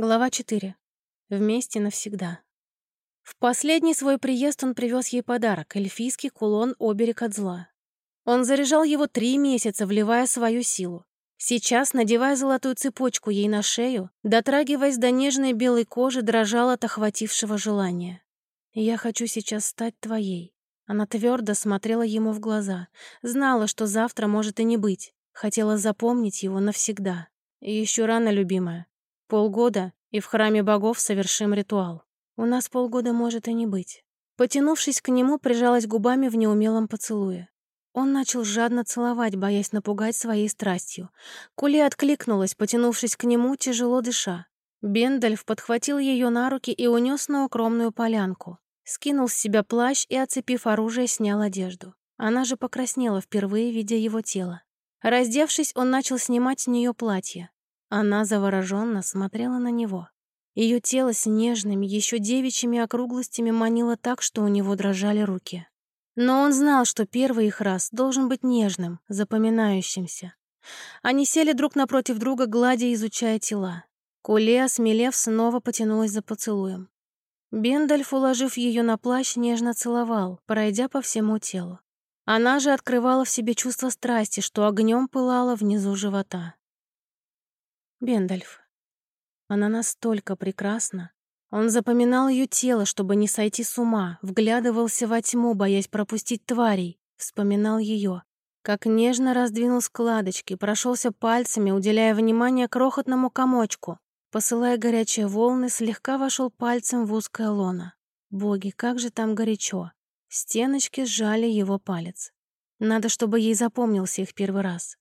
Глава 4. Вместе навсегда. В последний свой приезд он привез ей подарок — эльфийский кулон «Оберег от зла». Он заряжал его три месяца, вливая свою силу. Сейчас, надевая золотую цепочку ей на шею, дотрагиваясь до нежной белой кожи, дрожал от охватившего желания. «Я хочу сейчас стать твоей». Она твердо смотрела ему в глаза, знала, что завтра может и не быть, хотела запомнить его навсегда. Еще рано, любимая. Полгода, и в храме богов совершим ритуал. У нас полгода может и не быть. Потянувшись к нему, прижалась губами в неумелом поцелуе. Он начал жадно целовать, боясь напугать своей страстью. Кули откликнулась, потянувшись к нему, тяжело дыша. Бендальф подхватил ее на руки и унес на укромную полянку. Скинул с себя плащ и, оцепив оружие, снял одежду. Она же покраснела, впервые видя его тело. Раздевшись, он начал снимать с нее платье. Она завороженно смотрела на него. Ее тело с нежными, еще девичьими округлостями манило так, что у него дрожали руки. Но он знал, что первый их раз должен быть нежным, запоминающимся. Они сели друг напротив друга, гладя изучая тела. Куле, осмелев, снова потянулась за поцелуем. Бендальф, уложив ее на плащ, нежно целовал, пройдя по всему телу. Она же открывала в себе чувство страсти, что огнем пылало внизу живота. Бендальф. Она настолько прекрасна. Он запоминал ее тело, чтобы не сойти с ума, вглядывался во тьму, боясь пропустить тварей, вспоминал ее. Как нежно раздвинул складочки, прошелся пальцами, уделяя внимание крохотному комочку. Посылая горячие волны, слегка вошел пальцем в узкое лоно. Боги, как же там горячо. Стеночки сжали его палец. Надо, чтобы ей запомнился их первый раз.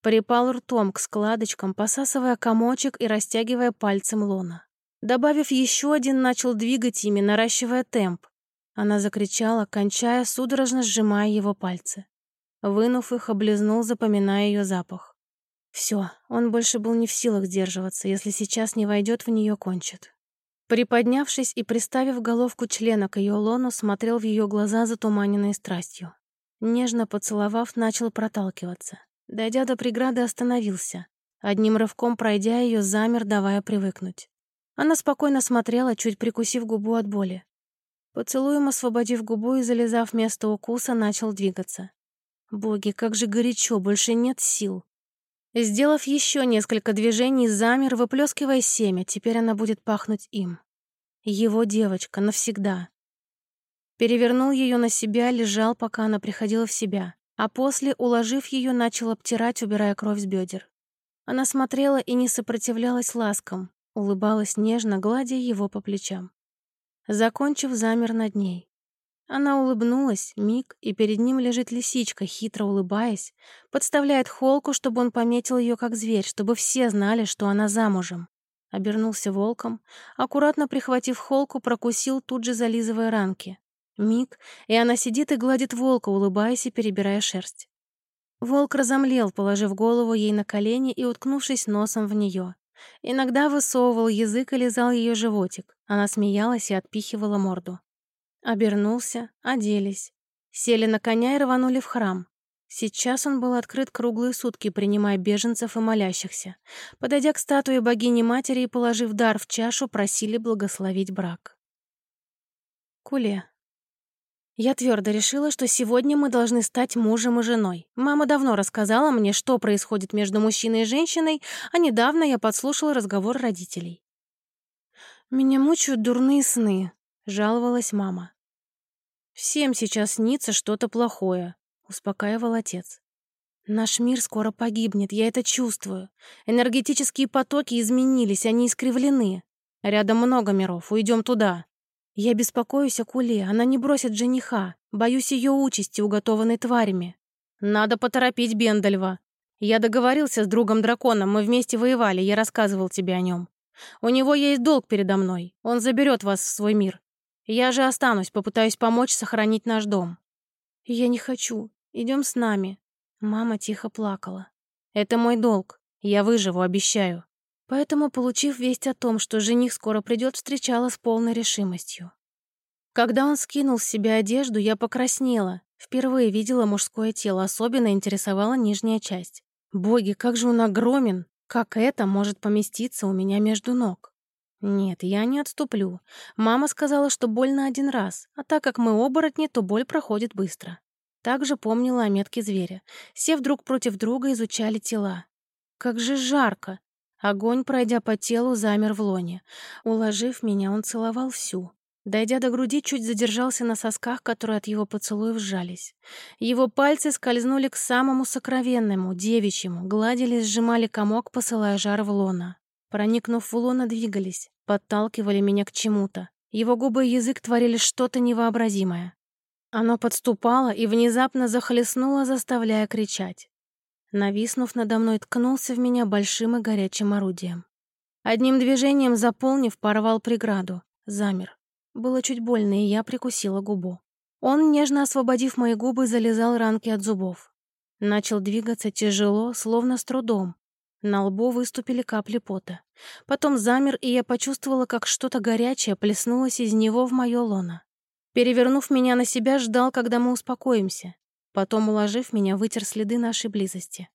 Припал ртом к складочкам, посасывая комочек и растягивая пальцем лона. Добавив еще один, начал двигать ими, наращивая темп. Она закричала, кончая, судорожно сжимая его пальцы. Вынув их, облизнул, запоминая ее запах. Все, он больше был не в силах сдерживаться, если сейчас не войдет в нее, кончит. Приподнявшись и приставив головку члена к ее лону, смотрел в ее глаза, затуманенные страстью. Нежно поцеловав, начал проталкиваться. Дойдя до преграды, остановился. Одним рывком пройдя ее, замер, давая привыкнуть. Она спокойно смотрела, чуть прикусив губу от боли. Поцелуем, освободив губу и залезав место укуса, начал двигаться. Боги, как же горячо, больше нет сил. Сделав еще несколько движений, замер, выплескивая семя, теперь она будет пахнуть им. Его девочка, навсегда. Перевернул ее на себя, лежал, пока она приходила в себя а после, уложив ее, начал обтирать, убирая кровь с бедер. Она смотрела и не сопротивлялась ласкам, улыбалась нежно, гладя его по плечам. Закончив, замер над ней. Она улыбнулась, миг, и перед ним лежит лисичка, хитро улыбаясь, подставляет холку, чтобы он пометил ее как зверь, чтобы все знали, что она замужем. Обернулся волком, аккуратно прихватив холку, прокусил, тут же зализывая ранки. Миг, и она сидит и гладит волка, улыбаясь и перебирая шерсть. Волк разомлел, положив голову ей на колени и уткнувшись носом в нее. Иногда высовывал язык и лизал ее животик. Она смеялась и отпихивала морду. Обернулся, оделись. Сели на коня и рванули в храм. Сейчас он был открыт круглые сутки, принимая беженцев и молящихся. Подойдя к статуе богини-матери и положив дар в чашу, просили благословить брак. Куле. Я твердо решила, что сегодня мы должны стать мужем и женой. Мама давно рассказала мне, что происходит между мужчиной и женщиной, а недавно я подслушала разговор родителей. «Меня мучают дурные сны», — жаловалась мама. «Всем сейчас снится что-то плохое», — успокаивал отец. «Наш мир скоро погибнет, я это чувствую. Энергетические потоки изменились, они искривлены. Рядом много миров, уйдем туда», я беспокоюсь о Куле, она не бросит жениха. Боюсь ее участи, уготованной тварями. Надо поторопить Бендальва. Я договорился с другом-драконом, мы вместе воевали, я рассказывал тебе о нем. У него есть долг передо мной, он заберет вас в свой мир. Я же останусь, попытаюсь помочь сохранить наш дом. Я не хочу, идем с нами. Мама тихо плакала. Это мой долг, я выживу, обещаю. Поэтому, получив весть о том, что жених скоро придет, встречала с полной решимостью. Когда он скинул с себя одежду, я покраснела. Впервые видела мужское тело, особенно интересовала нижняя часть. Боги, как же он огромен! Как это может поместиться у меня между ног? Нет, я не отступлю. Мама сказала, что больно один раз, а так как мы оборотни, то боль проходит быстро. Также помнила о метке зверя. Все вдруг против друга изучали тела. Как же жарко! Огонь, пройдя по телу, замер в лоне. Уложив меня, он целовал всю. Дойдя до груди, чуть задержался на сосках, которые от его поцелуев сжались. Его пальцы скользнули к самому сокровенному, девичьему, гладили, сжимали комок, посылая жар в лона. Проникнув в лона, двигались, подталкивали меня к чему-то. Его губы и язык творили что-то невообразимое. Оно подступало и внезапно захлестнуло, заставляя кричать. Нависнув надо мной, ткнулся в меня большим и горячим орудием. Одним движением заполнив, порвал преграду. Замер. Было чуть больно, и я прикусила губу. Он, нежно освободив мои губы, залезал ранки от зубов. Начал двигаться тяжело, словно с трудом. На лбу выступили капли пота. Потом замер, и я почувствовала, как что-то горячее плеснулось из него в моё лоно. Перевернув меня на себя, ждал, когда мы успокоимся. Потом, уложив меня, вытер следы нашей близости.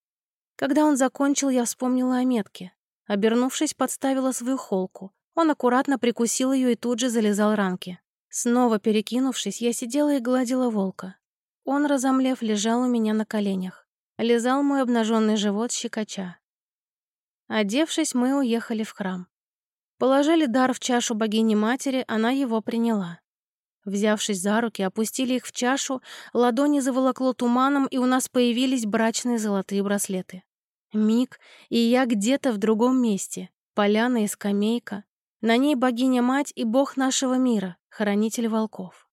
Когда он закончил, я вспомнила о метке. Обернувшись, подставила свою холку. Он аккуратно прикусил ее и тут же залезал ранки. Снова перекинувшись, я сидела и гладила волка. Он, разомлев, лежал у меня на коленях. Лизал мой обнаженный живот щекоча. Одевшись, мы уехали в храм. Положили дар в чашу богини-матери, она его приняла. Взявшись за руки, опустили их в чашу, ладони заволокло туманом, и у нас появились брачные золотые браслеты. Миг, и я где-то в другом месте. Поляна и скамейка. На ней богиня-мать и бог нашего мира, хранитель волков.